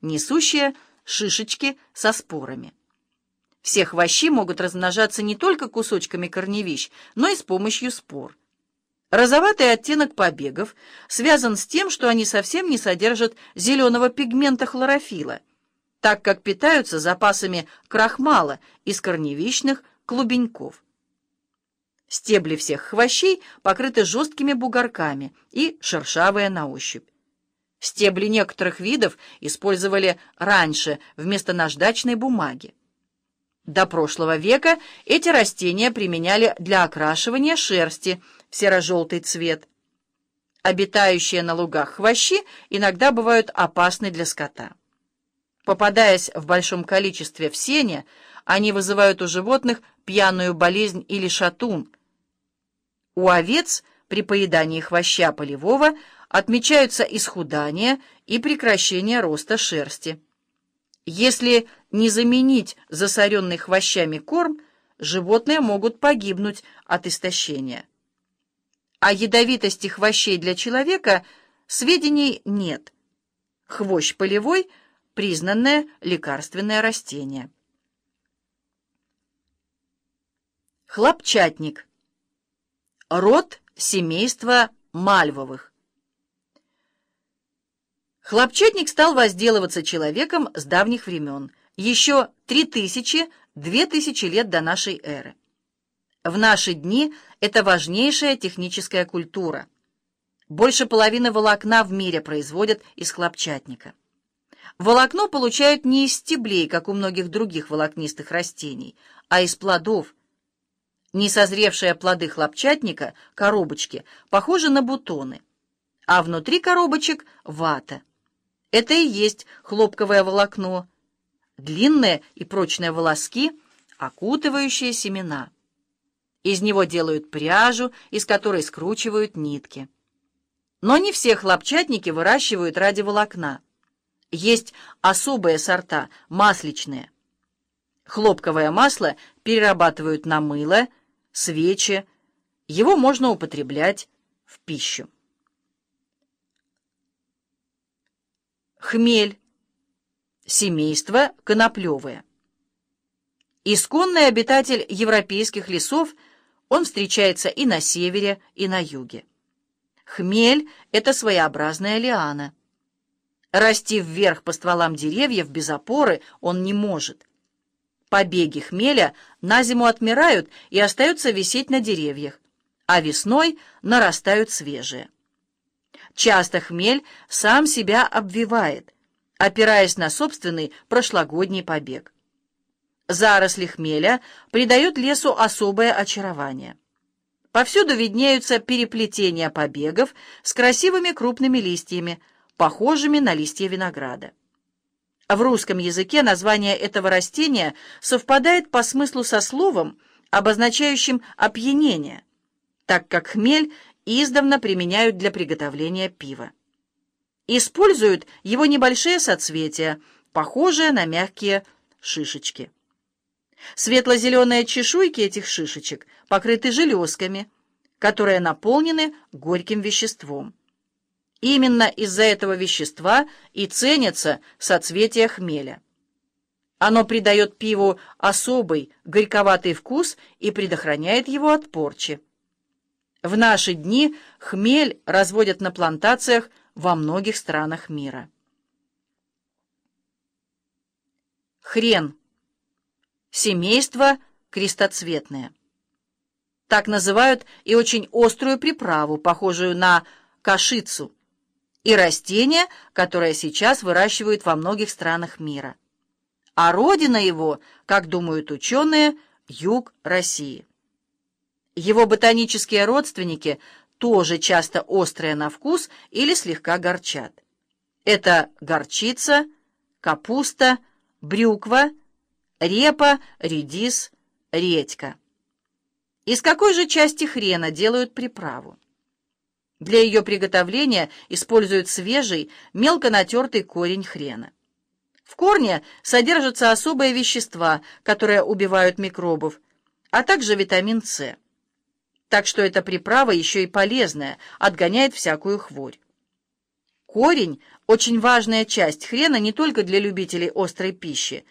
несущие шишечки со спорами. Все хвощи могут размножаться не только кусочками корневищ, но и с помощью спор. Розоватый оттенок побегов связан с тем, что они совсем не содержат зеленого пигмента хлорофила, так как питаются запасами крахмала из корневищных клубеньков. Стебли всех хвощей покрыты жесткими бугорками и шершавые на ощупь. Стебли некоторых видов использовали раньше вместо наждачной бумаги. До прошлого века эти растения применяли для окрашивания шерсти в серо-желтый цвет. Обитающие на лугах хвощи иногда бывают опасны для скота. Попадаясь в большом количестве в сене, они вызывают у животных пьяную болезнь или шатун. У овец при поедании хвоща полевого отмечаются исхудание и прекращение роста шерсти. Если не заменить засоренный хвощами корм, животные могут погибнуть от истощения. О ядовитости хвощей для человека сведений нет. Хвощ полевой – признанное лекарственное растение. Хлопчатник. Род семейства мальвовых. Хлопчатник стал возделываться человеком с давних времен, еще 3000-2000 лет до нашей эры. В наши дни это важнейшая техническая культура. Больше половины волокна в мире производят из хлопчатника. Волокно получают не из стеблей, как у многих других волокнистых растений, а из плодов. Несозревшие плоды хлопчатника, коробочки, похожи на бутоны, а внутри коробочек – вата. Это и есть хлопковое волокно, длинные и прочные волоски, окутывающие семена. Из него делают пряжу, из которой скручивают нитки. Но не все хлопчатники выращивают ради волокна. Есть особые сорта, масличные. Хлопковое масло перерабатывают на мыло, свечи. Его можно употреблять в пищу. Хмель. Семейство коноплевое. Исконный обитатель европейских лесов, он встречается и на севере, и на юге. Хмель — это своеобразная лиана. Расти вверх по стволам деревьев без опоры он не может. Побеги хмеля на зиму отмирают и остаются висеть на деревьях, а весной нарастают свежие. Часто хмель сам себя обвивает, опираясь на собственный прошлогодний побег. Заросли хмеля придают лесу особое очарование. Повсюду виднеются переплетения побегов с красивыми крупными листьями, похожими на листья винограда. В русском языке название этого растения совпадает по смыслу со словом, обозначающим опьянение, так как хмель издавна применяют для приготовления пива. Используют его небольшие соцветия, похожие на мягкие шишечки. Светло-зеленые чешуйки этих шишечек покрыты железками, которые наполнены горьким веществом. Именно из-за этого вещества и ценятся соцветия хмеля. Оно придает пиву особый горьковатый вкус и предохраняет его от порчи. В наши дни хмель разводят на плантациях во многих странах мира. Хрен. Семейство крестоцветное. Так называют и очень острую приправу, похожую на кашицу, и растение, которое сейчас выращивают во многих странах мира. А родина его, как думают ученые, юг России. Его ботанические родственники тоже часто острые на вкус или слегка горчат. Это горчица, капуста, брюква, репа, редис, редька. Из какой же части хрена делают приправу? Для ее приготовления используют свежий, мелко натертый корень хрена. В корне содержатся особые вещества, которые убивают микробов, а также витамин С. Так что эта приправа еще и полезная, отгоняет всякую хворь. Корень – очень важная часть хрена не только для любителей острой пищи,